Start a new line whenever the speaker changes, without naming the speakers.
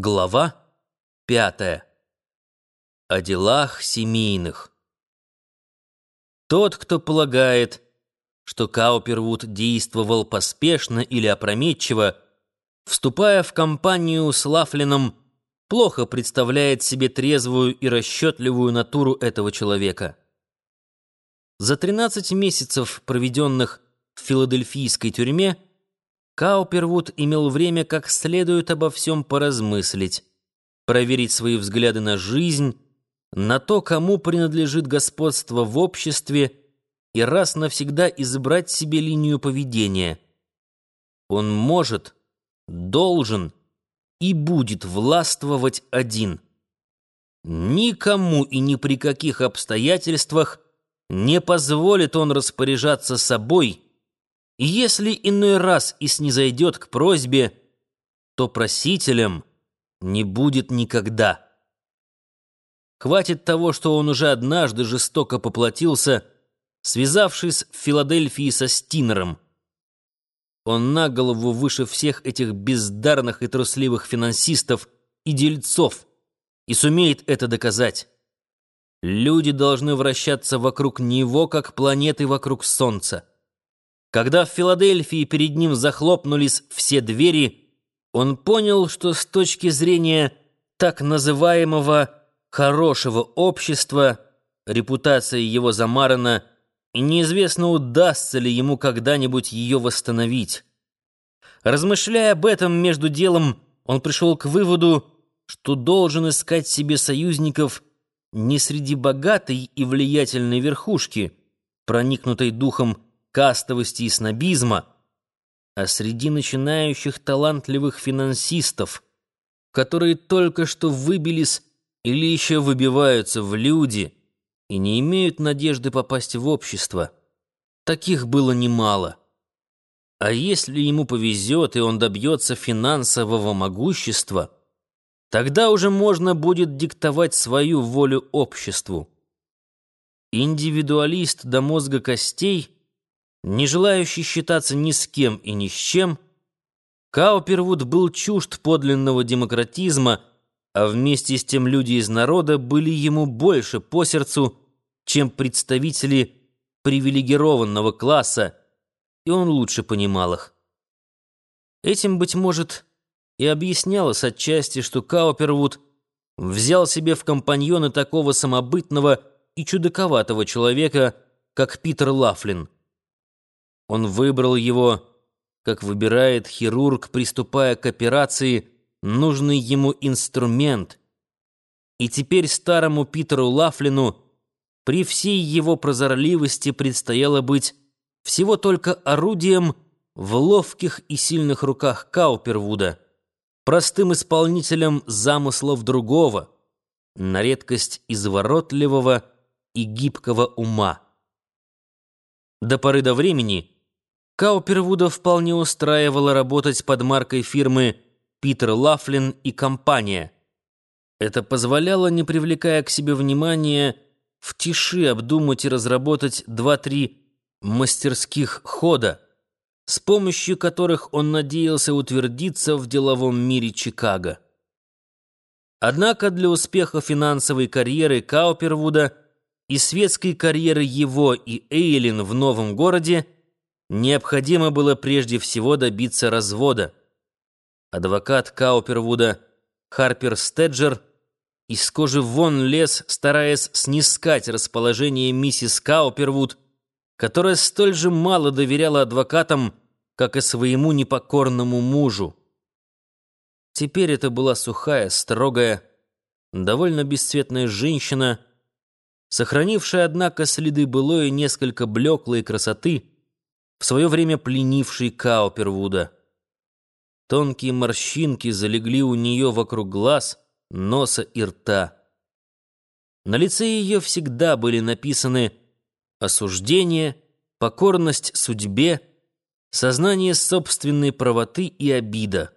Глава пятая. О делах семейных. Тот, кто полагает, что Каупервуд действовал поспешно или опрометчиво, вступая в компанию с Лафлином, плохо представляет себе трезвую и расчетливую натуру этого человека. За 13 месяцев, проведенных в филадельфийской тюрьме, Каупервуд имел время как следует обо всем поразмыслить, проверить свои взгляды на жизнь, на то, кому принадлежит господство в обществе, и раз навсегда избрать себе линию поведения. Он может, должен и будет властвовать один. Никому и ни при каких обстоятельствах не позволит он распоряжаться собой, если иной раз и снизойдет к просьбе, то просителем не будет никогда. Хватит того, что он уже однажды жестоко поплатился, связавшись в Филадельфии со Стинером. Он на голову выше всех этих бездарных и трусливых финансистов и дельцов и сумеет это доказать. Люди должны вращаться вокруг него, как планеты вокруг Солнца. Когда в Филадельфии перед ним захлопнулись все двери, он понял, что с точки зрения так называемого «хорошего общества» репутация его замарана, и неизвестно, удастся ли ему когда-нибудь ее восстановить. Размышляя об этом между делом, он пришел к выводу, что должен искать себе союзников не среди богатой и влиятельной верхушки, проникнутой духом кастовости и снобизма, а среди начинающих талантливых финансистов, которые только что выбились или еще выбиваются в люди и не имеют надежды попасть в общество. Таких было немало. А если ему повезет, и он добьется финансового могущества, тогда уже можно будет диктовать свою волю обществу. Индивидуалист до мозга костей — не желающий считаться ни с кем и ни с чем, Каупервуд был чужд подлинного демократизма, а вместе с тем люди из народа были ему больше по сердцу, чем представители привилегированного класса, и он лучше понимал их. Этим, быть может, и объяснялось отчасти, что Каупервуд взял себе в компаньоны такого самобытного и чудаковатого человека, как Питер Лафлин. Он выбрал его, как выбирает хирург, приступая к операции, нужный ему инструмент. И теперь старому Питеру Лафлину при всей его прозорливости предстояло быть всего только орудием в ловких и сильных руках Каупервуда, простым исполнителем замыслов другого, на редкость изворотливого и гибкого ума. До поры до времени — Каупервуда вполне устраивало работать под маркой фирмы «Питер Лафлин и компания». Это позволяло, не привлекая к себе внимания, в тиши обдумать и разработать два-три мастерских хода, с помощью которых он надеялся утвердиться в деловом мире Чикаго. Однако для успеха финансовой карьеры Каупервуда и светской карьеры его и Эйлин в новом городе – Необходимо было прежде всего добиться развода. Адвокат Каупервуда Харпер Стеджер из кожи вон лез, стараясь снискать расположение миссис Каупервуд, которая столь же мало доверяла адвокатам, как и своему непокорному мужу. Теперь это была сухая, строгая, довольно бесцветная женщина, сохранившая, однако, следы былой несколько блеклой красоты, в свое время пленивший Каупервуда. Тонкие морщинки залегли у нее вокруг глаз, носа и рта. На лице ее всегда были написаны осуждение, покорность судьбе, сознание собственной правоты и обида.